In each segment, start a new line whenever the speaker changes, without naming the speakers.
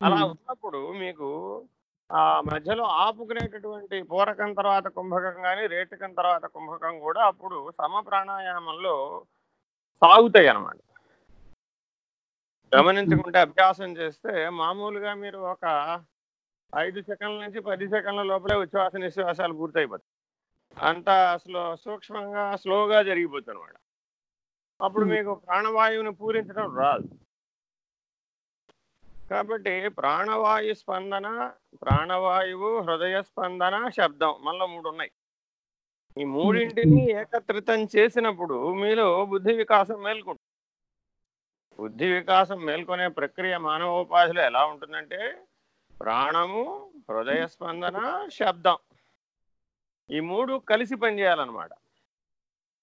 అలా. ఉన్నప్పుడు మీకు ఆ మధ్యలో ఆపుకునేటటువంటి పూరకం తర్వాత కుంభకం గాని, రేచకం తర్వాత కుంభకం గూడా అప్పుడు సమ ప్రాణాయామంలో సాగుతాయి అన్నమాట. గమనించుకుంటే అభ్యాసం చేస్తే మామూలుగా మీరు ఒక 5 సెకన్ల నుంచి 10 సెకన్ల లోపలే ఉచ్ఛ్వాస నిశ్వాసాలు పూర్తయిపోతాయి. అంత స్లో సూక్ష్మంగా స్లోగా జరిగిపోద్దనమాట. అప్పుడు
హ్మ్.
మీకు ప్రాణవాయువుని పూరించడం రాదు. కాబట్టి ప్రాణవాయు స్పందన, ప్రాణవాయువు, హృదయ స్పందన, శబ్దం మనలో 3 ఉన్నాయి. ఈ. మూడింటిని. ఏకత్రితం చేసినప్పుడు మీలో బుద్ధి వికాసం మేల్కొంటుంది. బుద్ధి వికాసం మేల్కొనే ప్రక్రియ మానవోపాధిలో ఎలా ఉంటుందంటే ప్రాణము, హృదయ స్పందన, శబ్దం. ఈ 3 కలిసి పనిచేయాలన్నమాట.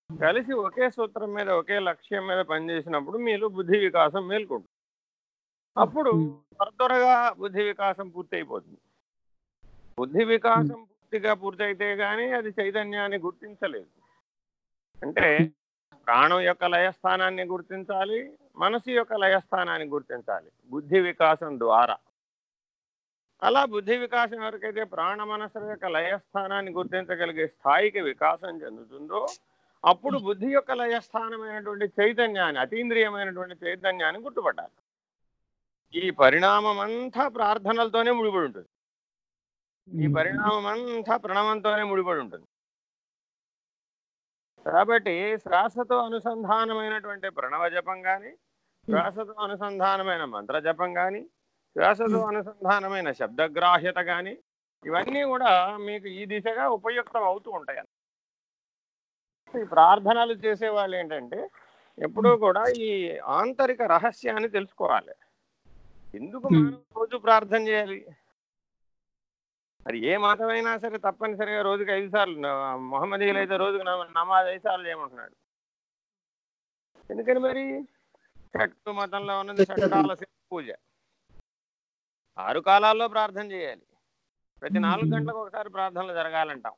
కలిసి ఒకే సూత్రం మీద, ఒకే లక్ష్యం మీద పనిచేసినప్పుడు మీలో బుద్ధి వికాసం మేల్కొంటుంది. అప్పుడు త్వరగా బుద్ధి వికాసం పూర్తయిపోతుంది. బుద్ధి
హ్మ్.
వికాసం పూర్తిగా పూర్తయితే గాని అది చైతన్యాన్ని గుర్తించలేదు. అంటే. ప్రాణం యొక్క లయస్థానాన్ని గుర్తించాలి, మనసు యొక్క లయస్థానాన్ని గుర్తించాలి బుద్ధి వికాసం ద్వారా. అలా బుద్ధి వికాసం ఎవరికైతే ప్రాణ మనస్సుల యొక్క లయస్థానాన్ని గుర్తించగలిగే స్థాయికి వికాసం చెందుతుందో అప్పుడు. బుద్ధి యొక్క లయస్థానమైనటువంటి చైతన్యాన్ని అతీంద్రియమైనటువంటి చైతన్యాన్ని గుర్తుపట్టాలి. ఈ పరిణామం అంతా ప్రార్థనలతోనే ముడిపడి ఉంటుంది. ఈ. పరిణామం అంతా ప్రణవంతోనే ముడిపడి ఉంటుంది. కాబట్టి శ్వాసతో అనుసంధానమైనటువంటి ప్రణవ జపం
హ్మ్.
శ్వాసతో అనుసంధానమైన మంత్ర జపం గాని, శ్వాసతో. అనుసంధానమైన శబ్దగ్రాహ్యత గాని, ఇవన్నీ గూడా మీకు ఈ దిశగా ఉపయుక్తం అవుతూ ఉంటాయి. ఈ ప్రార్థనలు చేసేవాళ్ళు ఏంటంటే ఎప్పుడూ. కూడా ఈ ఆంతరిక రహస్యాన్ని తెలుసుకోవాలి. ఎందుకు. మానవుడు రోజు ప్రార్థన చేయాలి? మరి ఏ మతమైనా సరే తప్పనిసరిగా రోజుకి 5 సార్లు న మొహమ్మదీయులైతే రోజుకి నమ నమాజ్ 5 సార్లు చేయమంటున్నాడు. ఎందుకని మరి? షట్టు మతంలో ఉన్నది షట్కాల పూజ. 6 కాలాల్లో ప్రార్థన చేయాలి. ప్రతి 4
హుహు.
గంటలకు ఒకసారి ప్రార్థనలు జరగాలంటాం.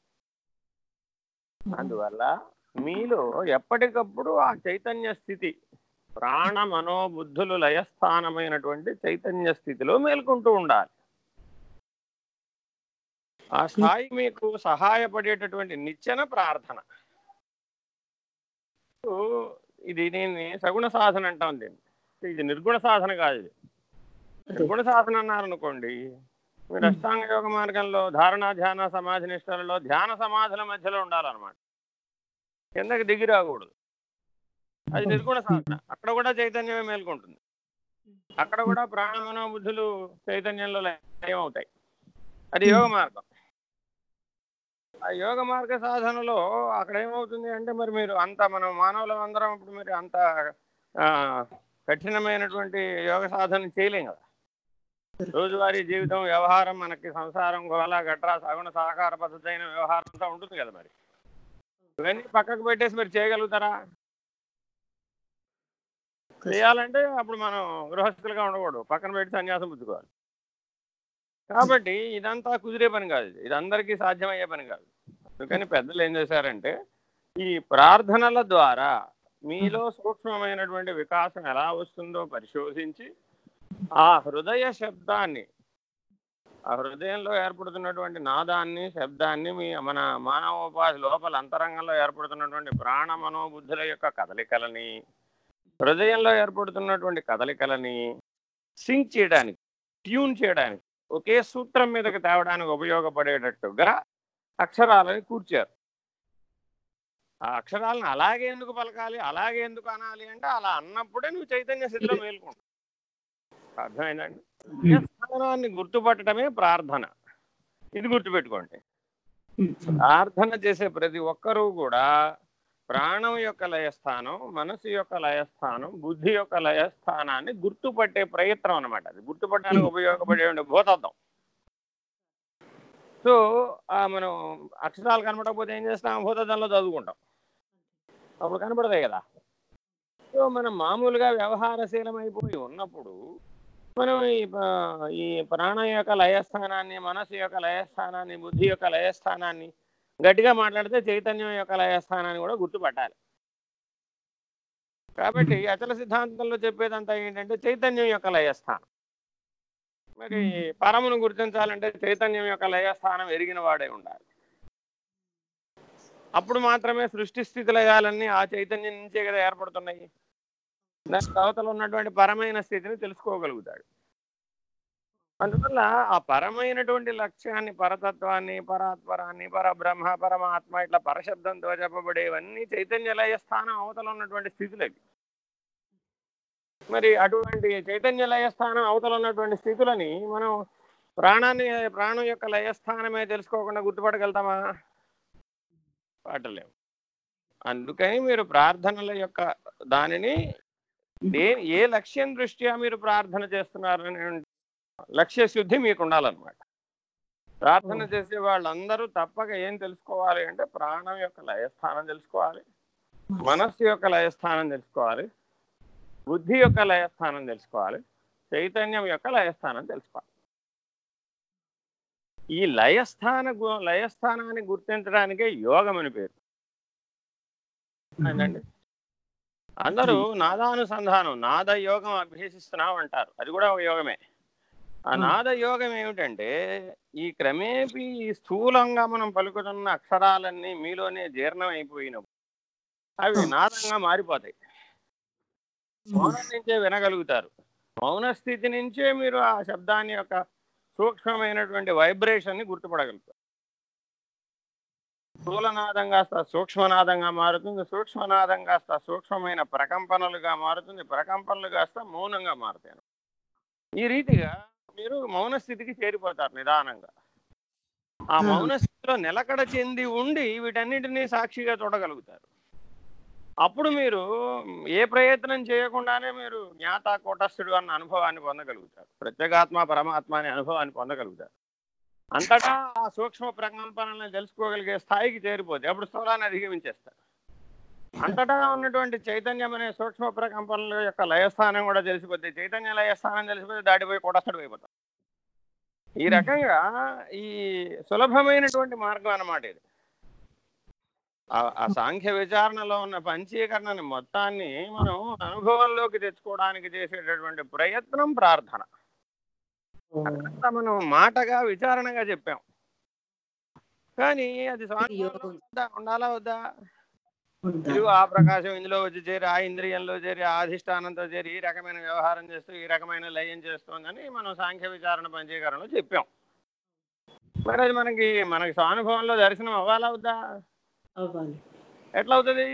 అందువల్ల మీలో ఎప్పటికప్పుడు ఆ చైతన్య స్థితి ప్రాణ మనోబుద్ధులు లయస్థానమైనటువంటి చైతన్య స్థితిలో మేల్కొంటూ ఉండాలి. ఆ. స్థాయి మీకు సహాయపడేటటువంటి నిచ్చెన ప్రార్థన. ఇది దీన్ని సగుణ సాధన అంటాం దీన్ని. ఇది నిర్గుణ సాధన కాదు ఇది. నిర్గుణ సాధన అన్నారనుకోండి మీరు. అష్టాంగ యోగ మార్గంలో ధారణ, ధ్యాన, సమాధి నిష్టలలో ధ్యాన సమాధుల మధ్యలో ఉండాలన్నమాట. కిందకి దిగి రాకూడదు. అది! నిర్గుణ. సాధన. అక్కడ కూడా చైతన్యమే మేల్కొంటుంది. అక్కడ. కూడా ప్రాణ మనోబుద్ధులు చైతన్యంలో లయం అవుతాయి. అది. యోగ మార్గం. ఆ యోగ మార్గ సాధనలో అక్కడ ఏమవుతుంది అంటే మరి మీరు అంత మనం మానవులం అందరం ఇప్పుడు మీరు అంత కఠినమైనటువంటి యోగ సాధన చేయలేం కదా! రోజువారీ జీవితం, వ్యవహారం మనకి సంసారం, గోల, గట్రా, సగుణ సహకార పద్ధతి అయిన వ్యవహారం అంతా ఉంటుంది కదా మరి. ఇవన్నీ పక్కకు పెట్టేసి మీరు చేయగలుగుతారా? చేయాలంటే అప్పుడు మనం గృహస్థులుగా ఉండకూడదు. పక్కన పెట్టి సన్యాసం పుచ్చుకోవాలి. కాబట్టి ఇదంతా కుదిరే పని కాదు ఇది. అందరికీ సాధ్యమయ్యే పని కాదు. అందుకని పెద్దలు ఏం చేశారంటే ఈ ప్రార్థనల ద్వారా. మీలో సూక్ష్మమైనటువంటి వికాసం ఎలా వస్తుందో పరిశోధించి ఆ హృదయ శబ్దాన్ని ఆ హృదయంలో ఏర్పడుతున్నటువంటి నాదాన్ని, శబ్దాన్ని మీ మన మానవోపాధి లోపల అంతరంగంలో ఏర్పడుతున్నటువంటి ప్రాణ మనోబుద్ధుల యొక్క కదలికలని, హృదయంలో ఏర్పడుతున్నటువంటి కదలికలని సింక్ చేయడానికి, ట్యూన్ చేయడానికి, ఒకే సూత్రం మీదకి తేవడానికి ఉపయోగపడేటట్టుగా అక్షరాలని కూర్చారు. ఆ అక్షరాలను అలాగే ఎందుకు పలకాలి? అలాగే ఎందుకు అనాలి అంటే అలా అన్నప్పుడే నువ్వు చైతన్య స్థితిలో మేల్కొంటావు. అర్థమైందండి? స్థానాన్ని గుర్తుపట్టడమే ప్రార్థన. ఇది గుర్తుపెట్టుకోండి. ప్రార్థన చేసే ప్రతి ఒక్కరూ కూడా ప్రాణం యొక్క లయస్థానం, మనసు యొక్క లయస్థానం, బుద్ధి యొక్క లయస్థానాన్ని గుర్తుపట్టే ప్రయత్నం అన్నమాట. అది గుర్తుపట్టడానికి. ఉపయోగపడే భూతద్దం. సో, మనం అక్షరాలు కనపడకపోతే ఏం చేస్తాం? భూతద్దంలో చదువుకుంటాం. అప్పుడు కనపడతాయి కదా! సో, మనం మామూలుగా వ్యవహారశీలమైపోయి ఉన్నప్పుడు మనం ఈ ఈ ప్రాణం యొక్క లయస్థానాన్ని, మనసు యొక్క లయస్థానాన్ని, బుద్ధి యొక్క లయస్థానాన్ని గట్టిగా మాట్లాడితే చైతన్యం యొక్క లయస్థానాన్ని కూడా గుర్తుపట్టాలి. కాబట్టి. అచల సిద్ధాంతంలో చెప్పేదంతా ఏంటంటే చైతన్యం యొక్క లయస్థానం. మరి పరమును గుర్తించాలంటే చైతన్యం యొక్క లయస్థానం ఎరిగిన వాడే ఉండాలి అప్పుడు మాత్రమే సృష్టి స్థితి లయాలన్నీ ఆ చైతన్యం నుంచే కదా ఏర్పడుతున్నాయి దానికి అవతల ఉన్నటువంటి పరమైన స్థితిని తెలుసుకోగలుగుతాడు అందువల్ల ఆ పరమైనటువంటి లక్ష్యాన్ని పరతత్వాన్ని పరాత్పరాన్ని పరబ్రహ్మ పరమాత్మ ఇట్లా పరశబ్దంతో చెప్పబడేవన్నీ చైతన్య లయ స్థానం అవతల ఉన్నటువంటి స్థితులవి మరి అటువంటి చైతన్య లయస్థానం అవతల ఉన్నటువంటి స్థితులని మనం ప్రాణాన్ని ప్రాణం యొక్క లయస్థానమే తెలుసుకోకుండా గుర్తుపడగలుగుతామా? పాటలేము అందుకని మీరు ప్రార్థనల యొక్క దానిని ఏ ఏ లక్ష్యం దృష్ట్యా మీరు ప్రార్థన చేస్తున్నారని లక్ష్య శుద్ధి మీకు ఉండాలన్నమాట ప్రార్థన చేసే వాళ్ళందరూ తప్పక ఏం తెలుసుకోవాలి అంటే ప్రాణం యొక్క లయస్థానం తెలుసుకోవాలి. మనస్సు యొక్క లయస్థానం తెలుసుకోవాలి. బుద్ధి యొక్క లయస్థానం తెలుసుకోవాలి. చైతన్యం యొక్క లయస్థానం తెలుసుకోవాలి. ఈ లయస్థాన లయస్థానాన్ని గుర్తించడానికే యోగం అని పేరు. ఏంటండి అందరూ నాదానుసంధానం నాద యోగం అభ్యసిస్తున్నాం అంటారు అది కూడా ఒక యోగమే. ఆ. నాద యోగం ఏమిటంటే ఈ క్రమేపీ ఈ స్థూలంగా మనం పలుకుతున్న అక్షరాలన్నీ మీలోనే జీర్ణం అయిపోయినప్పుడు అవి. నాదంగా మారిపోతాయి. మౌనం నుంచే వినగలుగుతారు. మౌన స్థితి నుంచే మీరు ఆ శబ్దాన్ని యొక్క సూక్ష్మమైనటువంటి వైబ్రేషన్ని గుర్తుపడగలుగుతారు. స్థూలనాదం కాస్త సూక్ష్మనాదంగా మారుతుంది. సూక్ష్మనాదం కాస్త సూక్ష్మమైన ప్రకంపనలుగా మారుతుంది. ప్రకంపనలు కాస్త మౌనంగా మారుతాయి ఈ రీతిగా మీరు మౌన స్థితికి చేరిపోతారు నిదానంగా. ఆ. మౌన స్థితిలో నిలకడ చెంది ఉండి వీటన్నిటినీ సాక్షిగా చూడగలుగుతారు. అప్పుడు మీరు ఏ ప్రయత్నం చేయకుండానే మీరు జ్ఞాత కూటస్థుడు అన్న అనుభవాన్ని పొందగలుగుతారు. ప్రత్యేగాత్మ పరమాత్మ అనే అనుభవాన్ని పొందగలుగుతారు. అంతటా ఆ సూక్ష్మ ప్రకంపనలను తెలుసుకోగలిగే స్థాయికి చేరిపోతే అప్పుడు స్థూలాన్ని అధిగమించేస్తారు. అంతటా ఉన్నటువంటి చైతన్యం అనే సూక్ష్మ ప్రకంపనల యొక్క లయస్థానం కూడా తెలిసిపోతే చైతన్య లయస్థానం తెలిసిపోతే దాటిపోయి కూటస్థుడు అయిపోతాం. ఈ రకంగా ఈ సులభమైనటువంటి మార్గం అన్నమాట ఇది. ఆ- సాంఖ్య విచారణలో ఉన్న పంచీకరణని మొత్తాన్ని మనం అనుభవంలోకి తెచ్చుకోవడానికి చేసేటటువంటి ప్రయత్నం ప్రార్థన. మనం మాటగా విచారణగా చెప్పాం. కానీ అది ఉందా? ఉండాలా వద్దా? ఇదిగో ఆ ప్రకాశం ఇందులో వచ్చి చేరి ఆ ఇంద్రియంలో చేరి ఆ అధిష్టానంతో చేరి ఈ రకమైన వ్యవహారం చేస్తూ ఈ రకమైన లయం చేస్తోందని మనం సాంఖ్య విచారణ పంచీకరణలో చెప్పాం. మరి అది మనకి మనకి స్వానుభవంలో దర్శనం అవ్వాలా వద్దా?
అవ్వాలి.
ఎట్లా అవుతుంది?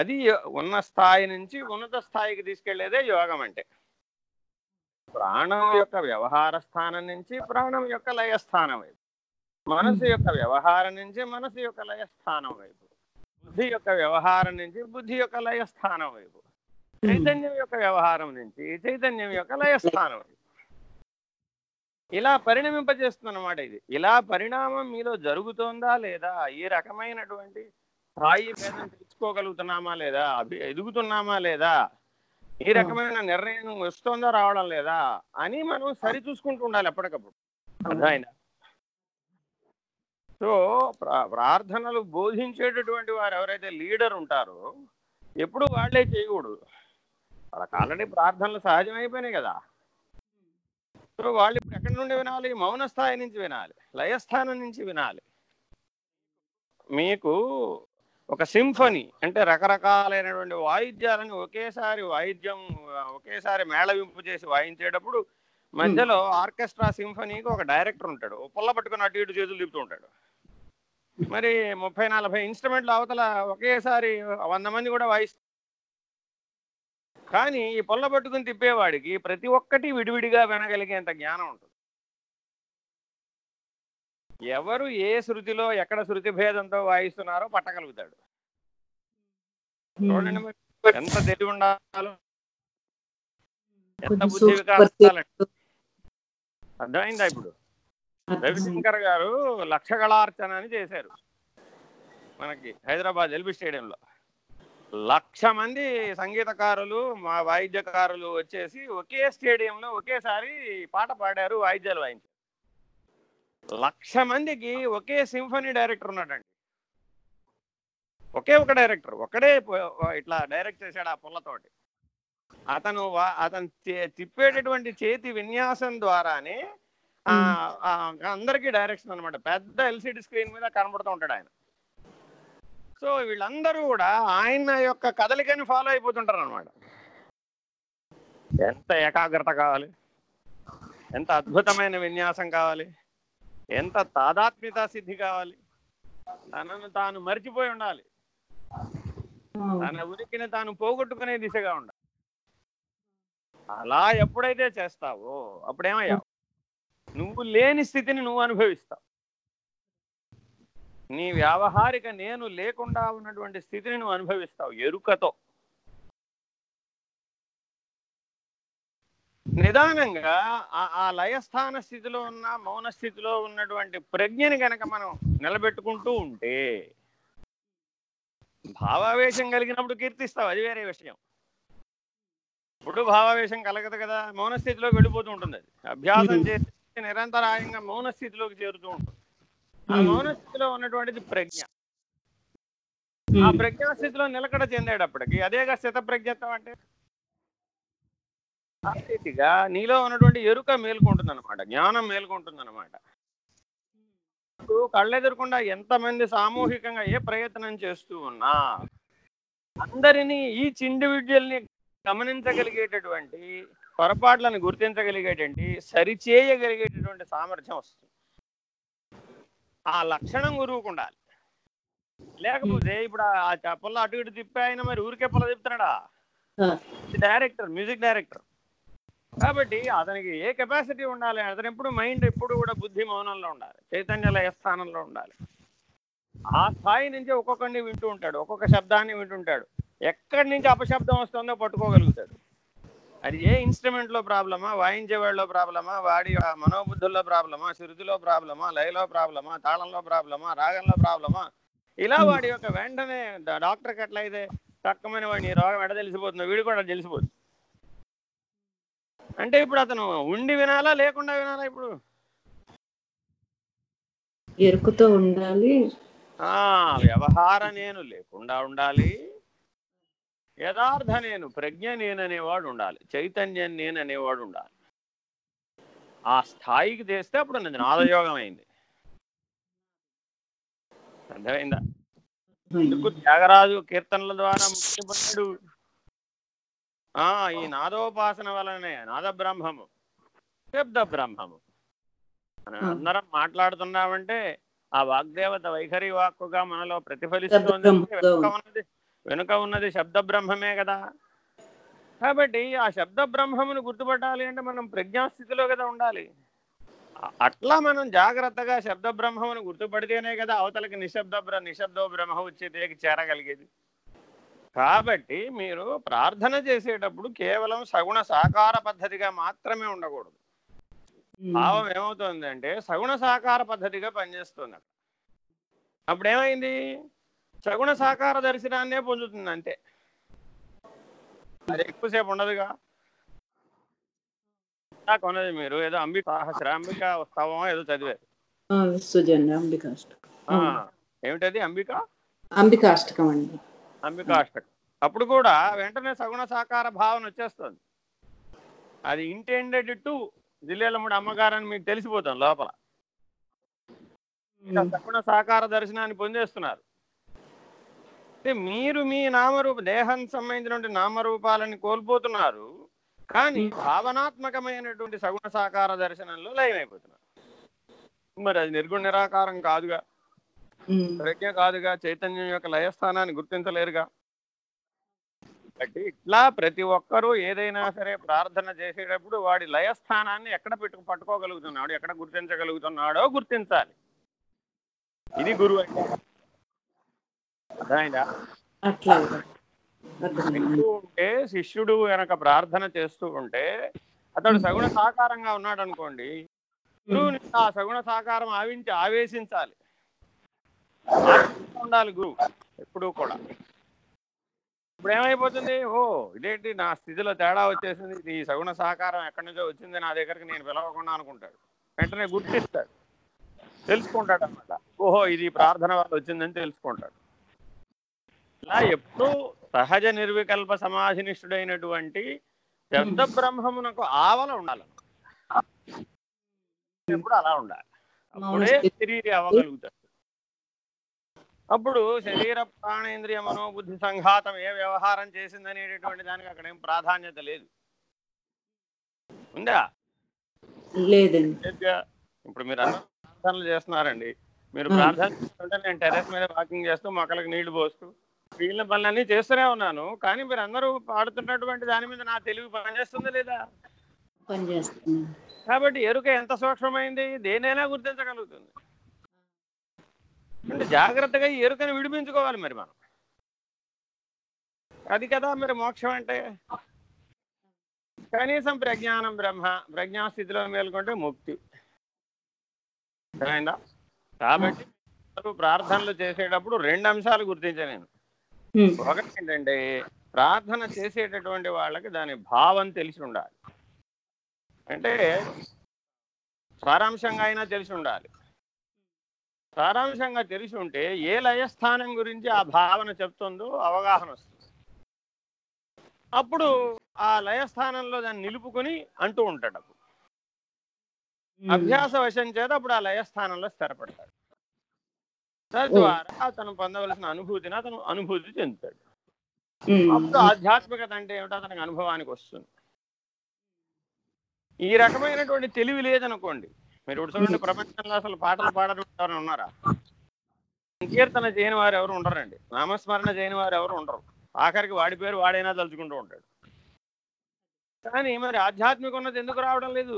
అది ఉన్న స్థాయి నుంచి ఉన్నత స్థాయికి తీసుకెళ్ళేదే యోగం అంటే. ప్రాణం యొక్క వ్యవహార స్థానం నుంచి ప్రాణం యొక్క లయస్థానం వైపు. మనసు యొక్క వ్యవహారం నుంచి మనసు యొక్క లయస్థానం వైపు. బుద్ధి యొక్క వ్యవహారం నుంచి బుద్ధి యొక్క లయస్థానం వైపు. చైతన్యం యొక్క వ్యవహారం నుంచి చైతన్యం యొక్క లయస్థానం వైపు. ఇలా పరిణమింపజేస్తుంది అనమాట ఇది. ఇలా పరిణామం మీలో జరుగుతోందా లేదా? ఈ రకమైనటువంటి స్థాయి భేదం తెలుసుకోగలుగుతున్నామా లేదా? అభి ఎదుగుతున్నామా లేదా? ఈ రకమైన నిర్ణయం వస్తుందా రావడం లేదా? అని మనం సరి చూసుకుంటూ ఉండాలి ఎప్పటికప్పుడు అర్థమైందా? సో ప్రా- ప్రార్థనలు బోధించేటటువంటి వారు ఎవరైతే లీడర్ ఉంటారో ఎప్పుడు వాళ్ళే చేయకూడదు. వాళ్ళకి ఆల్రెడీ ప్రార్థనలు సహజమైపోయినాయి కదా. సో వాళ్ళు ఇప్పుడు ఎక్కడి నుండి వినాలి? మౌన స్థాయి నుంచి వినాలి. లయస్థానం నుంచి వినాలి. మీకు ఒక సింఫనీ అంటే రకరకాలైనటువంటి వాయిద్యాలను ఒకేసారి వాయిద్యం ఒకేసారి మేళవింపు చేసి వాయించేటప్పుడు మధ్యలో ఆర్కెస్ట్రా సింఫనీకి ఒక డైరెక్టర్ ఉంటాడు. పుల్ల పట్టుకుని అటు ఇటు చేతులు తిప్పుతూ ఉంటాడు. మరి ముప్పై నలభై ఇన్స్ట్రుమెంట్లు అవతల ఒకేసారి వంద మంది కూడా వాయిస్తారు కానీ ఈ పుల్ల పట్టుకుని తిప్పేవాడికి ప్రతి ఒక్కటి విడివిడిగా వినగలిగేంత జ్ఞానం ఉంటుంది ఎవరు ఏ శృతిలో ఎక్కడ శృతి భేదంతో వాయిస్తున్నారో పట్టగలుగుతాడు చూడండి ఎంత తెలివి ఉండాలో ఎంత బుద్ధి
సూక్ష్మ
వికాసం ఉండాలండి. అర్థమైందా ఇప్పుడు. రవిశంకర్ గారు లక్షగళార్చన అని చేశారు. మనకి హైదరాబాద్ ఎల్బీ స్టేడియంలో. లక్ష మంది సంగీతకారులు మా వాయిద్యకారులు వచ్చేసి ఒకే స్టేడియంలో ఒకేసారి పాట పాడారు వాయిద్యాలు వాయించారు లక్ష మందికి ఒకే సింఫనీ డైరెక్టర్ ఉన్నాడండి. ఒకే ఒక డైరెక్టర్ ఒకడే ఇట్లా డైరెక్ట్ చేశాడు ఆ పుల్లతోటి. అతను అతను తిప్పేటటువంటి చేతి విన్యాసం ద్వారానే అందరికీ డైరెక్షన్ అన్నమాట. పెద్ద ఎల్సిడి స్క్రీన్ మీద కనబడుతూ ఉంటాడు ఆయన. సో వీళ్ళందరూ కూడా ఆయన యొక్క కదలికని ఫాలో అయిపోతుంటారు అనమాట ఎంత ఏకాగ్రత కావాలి? ఎంత అద్భుతమైన విన్యాసం కావాలి? ఎంత తాదాత్మ్యత సిద్ధి కావాలి? తనను తాను మర్చిపోయి ఉండాలి. తన ఉనికిని తాను పోగొట్టుకునే దిశగా ఉండాలి. అలా ఎప్పుడైతే చేస్తావో అప్పుడేమయ్యావు? నువ్వు లేని స్థితిని నువ్వు అనుభవిస్తావు. నీ వ్యావహారిక నేను లేకుండా ఉన్నటువంటి స్థితిని నువ్వు అనుభవిస్తావు ఎరుకతో. నిదానంగా ఆ- లయస్థాన స్థితిలో ఉన్న మౌన స్థితిలో ఉన్నటువంటి ప్రజ్ఞని గనక మనం నిలబెట్టుకుంటూ ఉంటే భావావేశం కలిగినప్పుడు కీర్తిస్తావు అది వేరే విషయం. ఇప్పుడు భావావేశం కలగదు కదా మౌన స్థితిలోకి వెళ్ళిపోతూ ఉంటుంది అది. అభ్యాసం. చేసి నిరంతరాయంగా మౌన స్థితిలోకి చేరుతూ ఉంటుంది ఆ. మౌన స్థితిలో ఉన్నటువంటిది ప్రజ్ఞ ఆ. ప్రజ్ఞా స్థితిలో నిలకడ చెందేటప్పటికి అదేగా స్థిత ప్రజ్ఞత్వం అంటే ఆ స్థితిగా నీలో ఉన్నటువంటి ఎరుక మేల్కొంటుంది అనమాట జ్ఞానం మేల్కొంటుంది అనమాట కళ్ళెదురకుండా ఎంతమంది సామూహికంగా ఏ ప్రయత్నం చేస్తూ ఉన్నా అందరినీ ఈచ్ ఇండివిజువల్ని గమనించగలిగేటటువంటి పొరపాట్లను గుర్తించగలిగేటువంటి సరిచేయగలిగేటటువంటి సామర్థ్యం వస్తుంది. ఆ లక్షణం గురువుకు ఉండాలి లేకపోతే ఇప్పుడు ఆ చెప్పల్లో అటు ఇటు తిప్పి ఆయన మరి ఊరికే పొల తిప్పుతున్నాడా? Director music director. కాబట్టి అతనికి ఏ కెపాసిటీ ఉండాలి? అతను ఎప్పుడు మైండ్ ఎప్పుడు కూడా బుద్ధి మౌనంలో ఉండాలి. చైతన్య లయ స్థానంలో ఉండాలి. ఆ స్థాయి నుంచి ఒక్కొక్కడిని వింటూ ఉంటాడు ఒక్కొక్క శబ్దాన్ని వింటుంటాడు ఎక్కడి నుంచి అపశబ్దం వస్తుందో పట్టుకోగలుగుతాడు. అది ఏ ఇన్స్ట్రుమెంట్లో ప్రాబ్లమా? వాయించే వాళ్ళలో ప్రాబ్లమా? వాడి మనోబుద్ధుల్లో ప్రాబ్లమా? శృతిలో ప్రాబ్లమా? లయలో ప్రాబ్లమా? తాళంలో ప్రాబ్లమా? రాగంలో ప్రాబ్లమా? ఇలా వాడి యొక్క వెంటనే డాక్టర్కి ఎట్లయితే తక్కువని వాడిని రోగం ఎడ తెలిసిపోతుందో వీడు కూడా తెలిసిపోతుంది అంటే ఇప్పుడు అతను ఉండి వినాలా? లేకుండా వినాలా ఇప్పుడు?
ఎరుకుతో ఉండాలి.
ఆ వ్యవహార నేను లేకుండా ఉండాలి. యథార్థ నేను ప్రజ్ఞ నేననేవాడు ఉండాలి. చైతన్యం నేననేవాడు ఉండాలి. ఆ స్థాయికి తెస్తే అప్పుడు అది నాదయోగం అయింది. అర్థమైందా? ఎందుకు త్యాగరాజు కీర్తనల ద్వారా పొందాడు? ఆ ఈ నాదోపాసన వలనే నాద బ్రహ్మము శబ్ద బ్రహ్మము మనం. అందరం మాట్లాడుతున్నామంటే ఆ వాగ్దేవత వైఖరి వాక్కుగా మనలో ప్రతిఫలిస్తుంది. వెనుక ఉన్నది శబ్ద బ్రహ్మమే కదా. కాబట్టి ఆ శబ్ద బ్రహ్మమును గుర్తుపట్టాలి అంటే మనం ప్రజ్ఞాస్థితిలో కదా ఉండాలి. అట్లా మనం జాగ్రత్తగా శబ్ద బ్రహ్మమును గుర్తుపడితేనే కదా అవతలకి నిశ్శబ్ద బ్ర నిశ్శబ్దో బ్రహ్మ ఉచ్యతేకి చేరగలిగేది. కాబట్టి మీరు ప్రార్థన చేసేటప్పుడు కేవలం సగుణ సాకార పద్ధతిగా మాత్రమే ఉండకూడదు. భావం ఏమవుతుంది అంటే సగుణ సాకార పద్ధతిగా పనిచేస్తుంది. అప్పుడు ఏమైంది సగుణ సాకార దర్శనాన్నే పొందుతుంది అంతే. అది ఎక్కువసేపు ఉండదుగా. నాకు ఉన్నది మీరు ఏదో అంబిక అంబిక స్తవం ఏదో చదివారు. ఏమిటది అంబిక?
అంబికాష్టకం అండి.
అంబికాష్టకం. అప్పుడు కూడా వెంటనే సగుణ సాకార భావన వచ్చేస్తుంది. అది ఇంటెండెడ్ టు జిల్లేలమ్ముడి అమ్మగారని మీకు తెలిసిపోతాం లోపల. సగుణ సాకార దర్శనాన్ని పొందేస్తున్నారు. అంటే మీరు మీ నామరూప దేహం సంబంధించినటువంటి నామరూపాలని కోల్పోతున్నారు. కానీ భావనాత్మకమైనటువంటి సగుణ సాకార దర్శనంలో లయమైపోతున్నారు. మరి అది నిర్గుణ నిరాకారం కాదుగా. ప్రజ్ఞ కాదుగా. చైతన్యం యొక్క లయస్థానాన్ని గుర్తించలేరుగా. కాబట్టి ఇట్లా ప్రతి ఒక్కరూ ఏదైనా సరే ప్రార్థన చేసేటప్పుడు వాడి లయస్థానాన్ని ఎక్కడ పెట్టు పట్టుకోగలుగుతున్నాడు ఎక్కడ గుర్తించగలుగుతున్నాడో గుర్తించాలి. ఇది గురువు అంటే. అర్థమైందా? వింటూ ఉంటే శిష్యుడు వెనక ప్రార్థన చేస్తూ ఉంటే అతడు సగుణ సాకారంగా ఉన్నాడు అనుకోండి గురువుని ఆ సగుణ సాకారం ఆవించి ఆవేశించాలి. ఉండాలి గురువు ఎప్పుడూ కూడా. ఇప్పుడు ఏమైపోతుంది ఓ ఇదేంటి నా స్థితిలో తేడా వచ్చేసింది? ఇది ఈ సగుణ సహకారం ఎక్కడి నుంచో వచ్చింది? నా దగ్గరికి నేను పిలవకుండా అనుకుంటాడు. వెంటనే గుర్తిస్తాడు. తెలుసుకుంటాడు అనమాట ఓహో ఇది ప్రార్థన వల్ల వచ్చిందని తెలుసుకుంటాడు. ఇలా ఎప్పుడూ సహజ నిర్వికల్ప సమాధినిష్ఠుడైనటువంటి శబ్ద బ్రహ్మమునకు ఆవల ఉండాలి. ఎప్పుడు అలా ఉండాలి. అప్పుడే శరీరి అవ్వగలుగుతాడు అప్పుడు శరీర ప్రాణేంద్రియ మనోబుద్ధి సంఘాతం ఏ వ్యవహారం చేసిందనేటటువంటి దానికి అక్కడ ఏం ప్రాధాన్యత లేదు. ఉందా?
లేదండి.
ఇప్పుడు మీరు అందరూ ప్రార్థనలు చేస్తున్నారండి. మీరు
ఆ.
ప్రార్థన చేస్తుంటే నేను టెర్రస్ మీద వాకింగ్ చేస్తూ మొక్కలకు నీళ్ళు పోస్తూ వీళ్ళ పనులన్నీ చేస్తూనే ఉన్నాను. కానీ మీరు అందరూ పాడుతున్నటువంటి దాని మీద నా తెలివి పనిచేస్తుందా లేదా? కాబట్టి ఎరుక ఎంత సూక్ష్మమైంది? దేనైనా గుర్తించగలుగుతుంది. అంటే జాగ్రత్తగా ఈ ఎరుకని విడిపించుకోవాలి మరి మనం. అది కదా మరి మోక్షం అంటే. కనీసం ప్రజ్ఞానం బ్రహ్మ ప్రజ్ఞా స్థితిలో మేల్కొంటే ముక్తి. కాబట్టి ప్రార్థనలు చేసేటప్పుడు రెండు అంశాలు గుర్తించాను నేను. ఒకటి ఏంటంటే ప్రార్థన చేసేటటువంటి వాళ్ళకి దాని భావం తెలిసి ఉండాలి అంటే సారాంశంగా అయినా తెలిసి ఉండాలి సారాంశంగా తెలిసి ఉంటే ఏ లయస్థానం గురించి ఆ భావన చెప్తుందో అవగాహన వస్తుంది. అప్పుడు ఆ లయస్థానంలో దాన్ని నిలుపుకొని అంటూ ఉంటాడు అప్పుడు. అభ్యాస వశం చేత అప్పుడు ఆ లయస్థానంలో స్థిరపడతాడు. తద్వారా అతను పొందవలసిన అనుభూతిని అతను అనుభూతి చెందుతాడు. అప్పుడు ఆధ్యాత్మికత అంటే ఏమిటో అతనికి అనుభవానికి వస్తుంది. ఈ రకమైనటువంటి తెలివి లేదనుకోండి మీరు ఇప్పుడు చూడండి ప్రపంచంలో అసలు పాటలు పాడడం ఎవరైనా ఉన్నారా? సంకీర్తన చేయని వారు ఎవరు ఉండరండి. నామస్మరణ చేయని వారు ఎవరు ఉండరు. ఆఖరికి వాడి పేరు వాడైనా తలుచుకుంటూ ఉంటాడు. కానీ మరి ఆధ్యాత్మిక ఉన్నది ఎందుకు రావడం లేదు?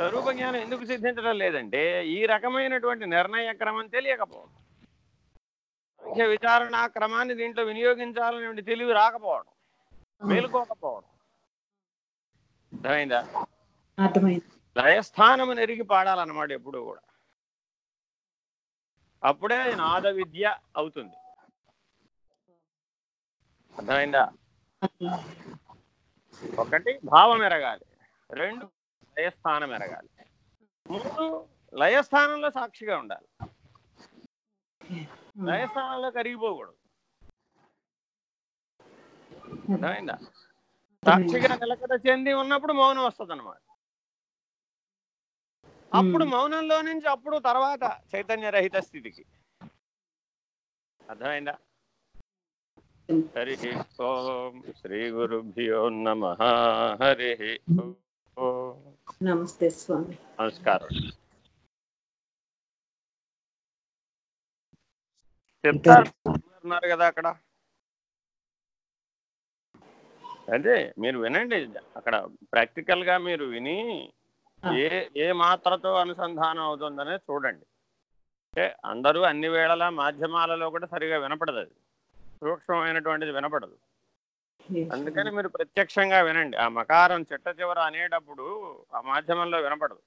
స్వరూప జ్ఞానం ఎందుకు సిద్ధించడం లేదంటే ఈ రకమైనటువంటి నిర్ణయ క్రమం తెలియకపోవడం. సాంఖ్య విచారణ క్రమాన్ని దీంట్లో వినియోగించాలనే తెలివి రాకపోవడం మేలుకోకపోవడం. అర్థమైందా? లయస్థానము నెరిగి పాడాలన్నమాట ఎప్పుడు కూడా. అప్పుడే నాద విద్య అవుతుంది. అర్థమైందా? ఒకటి భావం ఎరగాలి రెండు లయస్థానం ఎరగాలి. మూడు లయస్థానంలో సాక్షిగా ఉండాలి. లయస్థానంలో కరిగిపోకూడదు. అర్థమైందా? సాక్షిగా నిలకడ చెంది ఉన్నప్పుడు మౌనం వస్తుంది అనమాట అప్పుడు మౌనంలో నుంచి అప్పుడు తర్వాత చైతన్య రహిత స్థితికి. అర్థమైందా? హరి ఓం శ్రీ గురుభ్యో నమ. హరి.
నమస్తే స్వామి.
నమస్కారం. చెప్తారు. ఉన్నారు కదా అక్కడ. అదే మీరు వినండి అక్కడ ప్రాక్టికల్గా మీరు విని ఏ ఏ మాత్రతో అనుసంధానం అవుతుందనే చూడండి. అంటే అందరూ అన్ని వేళలా మాధ్యమాలలో కూడా సరిగా వినపడదు అది. సూక్ష్మమైనటువంటిది వినపడదు. అందుకని మీరు ప్రత్యక్షంగా వినండి. ఆ మకారం చిట్ట చివర అనేటప్పుడు ఆ మాధ్యమంలో వినపడదు.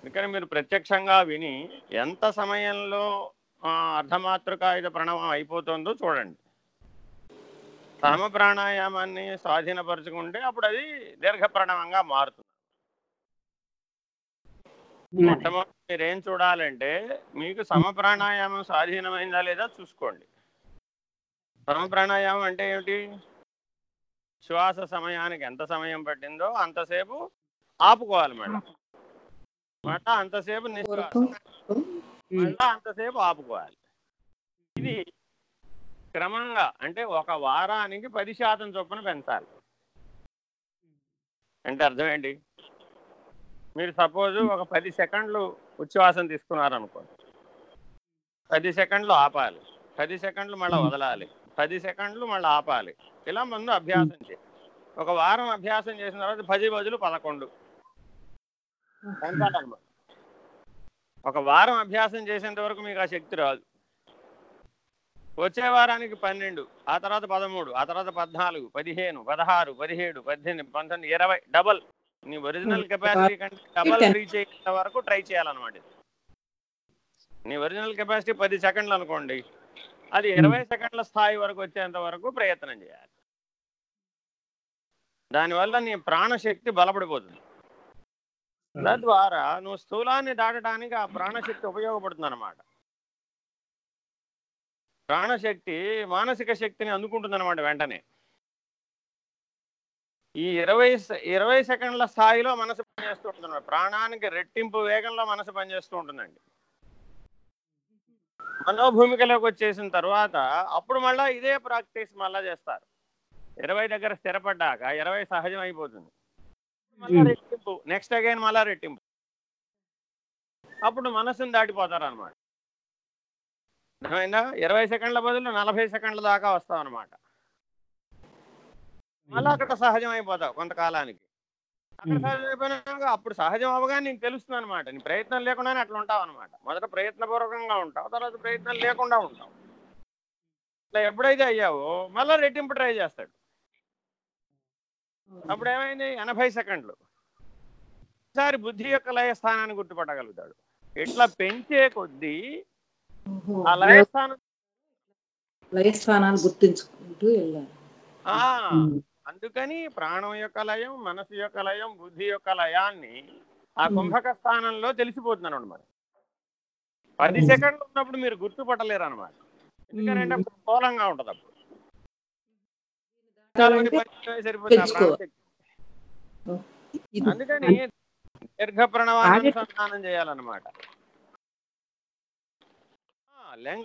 అందుకని మీరు ప్రత్యక్షంగా విని ఎంత సమయంలో అర్ధమాతృకాయుధ ప్రణవం అయిపోతుందో చూడండి. సమమ ప్రాణాయామాన్ని స్వాధీనపరుచుకుంటే అప్పుడు అది దీర్ఘ ప్రణవంగా మారుతుంది మొట్టమొదటి మీరు ఏం చూడాలంటే మీకు సమ ప్రాణాయామం స్వాధీనమైందా లేదా చూసుకోండి. సమ ప్రాణాయామం అంటే ఏమిటి? శ్వాస సమయానికి ఎంత సమయం పట్టిందో అంతసేపు ఆపుకోవాలి మేడం. మళ్ళా అంతసేపు నిశ్వాస. మళ్ళా అంతసేపు ఆపుకోవాలి. ఇది క్రమంగా అంటే ఒక వారానికి పది శాతం చొప్పున పెంచాలి. అంటే అర్థం ఏంటి? మీరు సపోజ్ ఒక పది సెకండ్లు ఉచ్ఛ్వాసం తీసుకున్నారనుకోండి. పది సెకండ్లు ఆపాలి. పది సెకండ్లు మళ్ళీ వదలాలి. పది సెకండ్లు మళ్ళీ ఆపాలి. ఇలా ముందు అభ్యాసం చేయాలి. ఒక వారం అభ్యాసం చేసిన తర్వాత పది బదులు పదకొండు. పెంచాలన్నమాట ఒక వారం అభ్యాసం చేసేంత వరకు మీకు ఆ శక్తి రాదు. వచ్చే వారానికి పన్నెండు ఆ తర్వాత పదమూడు ఆ తర్వాత పద్నాలుగు పదిహేను పదహారు పదిహేడు పద్దెనిమిది పంతొమ్మిది ఇరవై డబల్. నీ ఒరిజినల్ కెపాసిటీ కంటే డబల్ రీచ్ అయ్యేంత వరకు ట్రై చేయాలన్నమాట. నీ ఒరిజినల్ కెపాసిటీ పది సెకండ్లు అనుకోండి అది ఇరవై సెకండ్ల స్థాయి వరకు వచ్చేంత వరకు ప్రయత్నం చేయాలి. దానివల్ల నీ ప్రాణశక్తి బలపడిపోతుంది. తద్వారా నువ్వు స్థూలాన్ని దాటడానికి ఆ ప్రాణశక్తి ఉపయోగపడుతుంది అనమాట ప్రాణశక్తి మానసిక శక్తిని అందుకుంటుందన్నమాట వెంటనే. ఈ ఇరవై ఇరవై సెకండ్ల స్థాయిలో మనసు పనిచేస్తూ ఉంటుంది ప్రాణానికి రెట్టింపు వేగంలో మనసు పనిచేస్తూ ఉంటుందండి. మనోభూమికలోకి వచ్చేసిన తర్వాత అప్పుడు మళ్ళా ఇదే ప్రాక్టీస్ మళ్ళా చేస్తారు. ఇరవై దగ్గర స్థిరపడ్డాక ఇరవై సహజం అయిపోతుంది. మళ్ళా. రెట్టింపు. నెక్స్ట్ అగైన్ మళ్ళా రెట్టింపు. అప్పుడు మనసుని దాటిపోతారు అనమాట అర్థమైందా? ఇరవై సెకండ్ల బదులు నలభై సెకండ్ల దాకా వస్తాం అనమాట మళ్ళీ అక్కడ సహజం అయిపోతావు కొంతకాలానికి. అక్కడ. సహజం అయిపోయినాక అప్పుడు సహజం అవగానే నీకు తెలుస్తుంది అనమాట నీ ప్రయత్నం లేకుండానే అట్లా ఉంటావు అనమాట మొదట ప్రయత్నపూర్వకంగా ఉంటావు తర్వాత ప్రయత్నం లేకుండా ఉంటావు. ఇట్లా ఎప్పుడైతే అయ్యావో మళ్ళీ రెట్టింపు ట్రై చేస్తాడు. అప్పుడు ఏమైంది ఎనభై సెకండ్లు ఒకసారి బుద్ధి యొక్క లయ స్థానాన్ని గుర్తుపట్టగలుగుతాడు ఇట్లా పెంచే కొద్దీ. ఆ లయ స్థానం
లయ స్థానాలు గుర్తించుకుంటూ.
అందుకని ప్రాణం యొక్క లయం మనసు యొక్క లయం బుద్ధి యొక్క లయాన్ని ఆ. కుంభక స్థానంలో తెలిసిపోతుంది అనమాట పది. సెకండ్లు ఉన్నప్పుడు మీరు గుర్తుపట్టలేరు అనమాట ఎందుకంటే స్థూలంగా ఉంటుంది అప్పుడు
కావాలంటే
పని సరిపోతుంది ఆ
తెలుసుకో.
ప్రాణశక్తి.
ఇది
అందుకని దీర్ఘ అనుసంధానం చేయాలన్నమాట.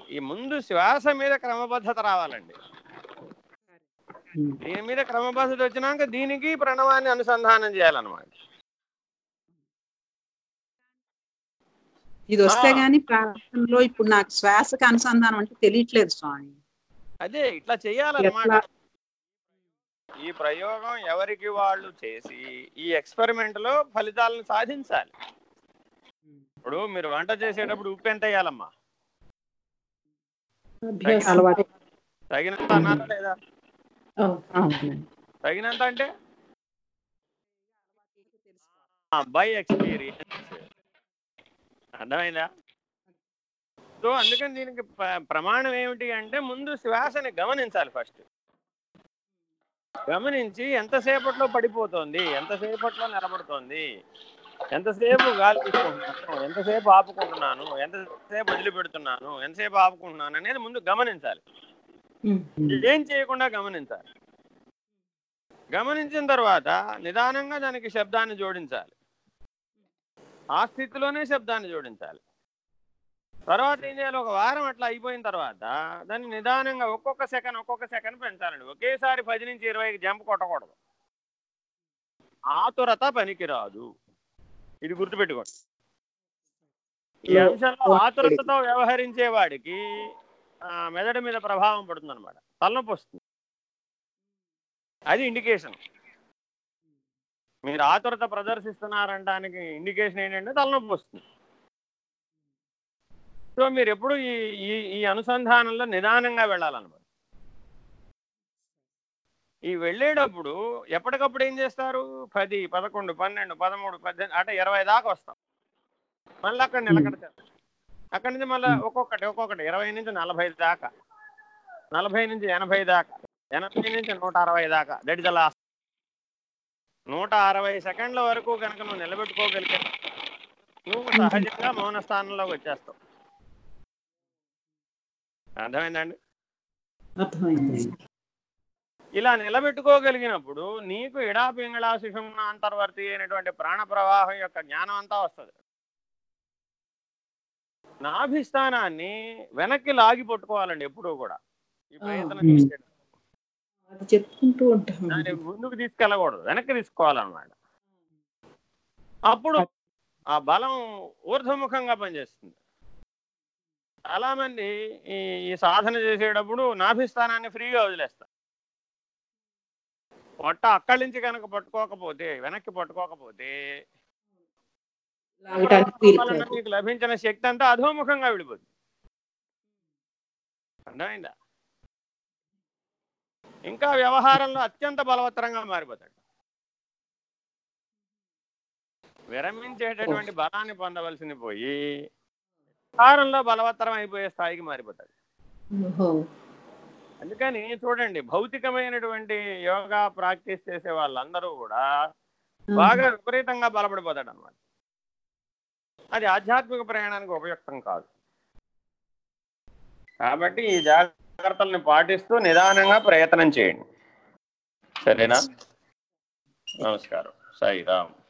ఈ ముందు శ్వాస మీద క్రమబద్ధత రావాలండి. దీని మీద క్రమబద్ధత వచ్చినాక దీనికి ప్రణవాన్ని అనుసంధానం చేయాలన్నమాట.
ఇది వస్తే. గానీ ప్రారంభంలో ఇప్పుడు నాకు శ్వాసకు అనుసంధానం అంటే తెలియట్లేదు స్వామి.
అదే ఇట్లా చేయాలన్నమాట? ఈ ప్రయోగం ఎవరికి వాళ్ళు చేసి ఈ ఎక్స్పెరిమెంట్లో ఫలితాలను సాధించాలి. ఇప్పుడు మీరు వంట చేసేటప్పుడు ఉప్పు ఎంత వేయాలమ్మా? తగినంత అన్నారా లేదా. తగినంత అంటే? బై ఎక్స్పీరియన్స్ అర్థమైందా? సో అందుకని దీనికి ప్ర- ప్రమాణం ఏమిటి అంటే ముందు శ్వాసని గమనించాలి ఫస్ట్ గమనించి ఎంతసేపట్లో పడిపోతుంది? ఎంతసేపట్లో నిలబడుతోంది? ఎంతసేపు గాలి తీసుకుంటున్నాను? ఎంతసేపు ఆపుకుంటున్నాను? ఎంతసేపు వదిలిపెడుతున్నాను ఎంతసేపు ఆపుకుంటున్నాను అనేది ముందు గమనించాలి. ఏం చేయకుండా గమనించాలి. గమనించిన తర్వాత నిదానంగా దానికి శబ్దాన్ని జోడించాలి. ఆ స్థితిలోనే శబ్దాన్ని జోడించాలి. తర్వాత ఏం చేయాలి? ఒక వారం అట్లా అయిపోయిన తర్వాత దాన్ని నిదానంగా ఒక్కొక్క సెకండ్ ఒక్కొక్క సెకండ్ పెంచాలండి. ఒకేసారి పది నుంచి ఇరవైకి జంప్ కొట్టకూడదు. ఆతురత పనికిరాదు. ఇది గుర్తుపెట్టుకోండి. ఈ అంశంలో ఆతురతతో వ్యవహరించే వాడికి మెదడు మీద ప్రభావం పడుతుంది అనమాట తలనొప్పి వస్తుంది. అది ఇండికేషన్. మీరు ఆతురత ప్రదర్శిస్తున్నారంటానికి ఇండికేషన్ ఏంటంటే తలనొప్పి వస్తుంది. సో మీరు ఎప్పుడు ఈ ఈ ఈ అనుసంధానంలో నిదానంగా వెళ్ళాలన్నమాట. ఈ వెళ్ళేటప్పుడు ఎప్పటికప్పుడు ఏం చేస్తారు? పది పదకొండు పన్నెండు పదమూడు పద్దెనిమిది అంటే ఇరవై దాకా వస్తాం. మళ్ళీ అక్కడ నిలకడతారు అక్కడి నుంచి మళ్ళీ ఒక్కొక్కటి ఒక్కొక్కటి ఇరవై నుంచి నలభై దాకా. నలభై నుంచి ఎనభై దాకా. ఎనభై నుంచి నూట అరవై దాకా. దట్ ఇస్ లాస్ట్ నూట అరవై సెకండ్ల వరకు కనుక నువ్వు నిలబెట్టుకోగలిగే నువ్వు సహజంగా మౌన స్థానంలోకి వచ్చేస్తావు. అర్థమైందండి?
అర్థమైంది.
ఇలా నిలబెట్టుకోగలిగినప్పుడు నీకు ఇడా పింగళా సుషుమ్న అంతర్వర్తి అయినటువంటి ప్రాణ ప్రవాహం యొక్క జ్ఞానం అంతా వస్తుంది. నాభిస్థానాన్ని వెనక్కి లాగి పట్టుకోవాలండి ఎప్పుడూ కూడా. ఈ ప్రయత్నం చేసేటప్పుడు.
చెప్పుకుంటూ ఉంటాం
దాన్ని ముందుకు తీసుకెళ్ళకూడదు వెనక్కి తీసుకోవాలన్నమాట. అప్పుడు ఆ బలం ఊర్ధ్వముఖంగా పనిచేస్తుంది. చాలా మంది ఈ ఈ సాధన చేసేటప్పుడు నాభిస్థానాన్ని ఫ్రీగా వదిలేస్తారు. పొట్ట అక్కడి నుంచి కనుక పట్టుకోకపోతే వెనక్కి పట్టుకోకపోతే. మీకు లభించిన శక్తి అంతా అధోముఖంగా వెళ్ళిపోతుంది అర్థమైందా? ఇంకా వ్యవహారంలో అత్యంత బలవత్తరంగా మారిపోతాడు. విరమించేటటువంటి బలాన్ని పొందవలసింది పోయి వ్యవహారంలో బలవత్తరం అయిపోయే స్థాయికి మారిపోతాడు.
ఓహో.
అందుకని చూడండి భౌతికమైనటువంటి యోగా ప్రాక్టీస్ చేసే వాళ్ళందరూ కూడా బాగా విపరీతంగా బలపడిపోతాడు అనమాట అది ఆధ్యాత్మిక ప్రయాణానికి ఉపయుక్తం కాదు. కాబట్టి ఈ జాగ్రత్తల్ని పాటిస్తూ నిదానంగా ప్రయత్నం చేయండి. సరేనా? నమస్కారం. సాయిరామ్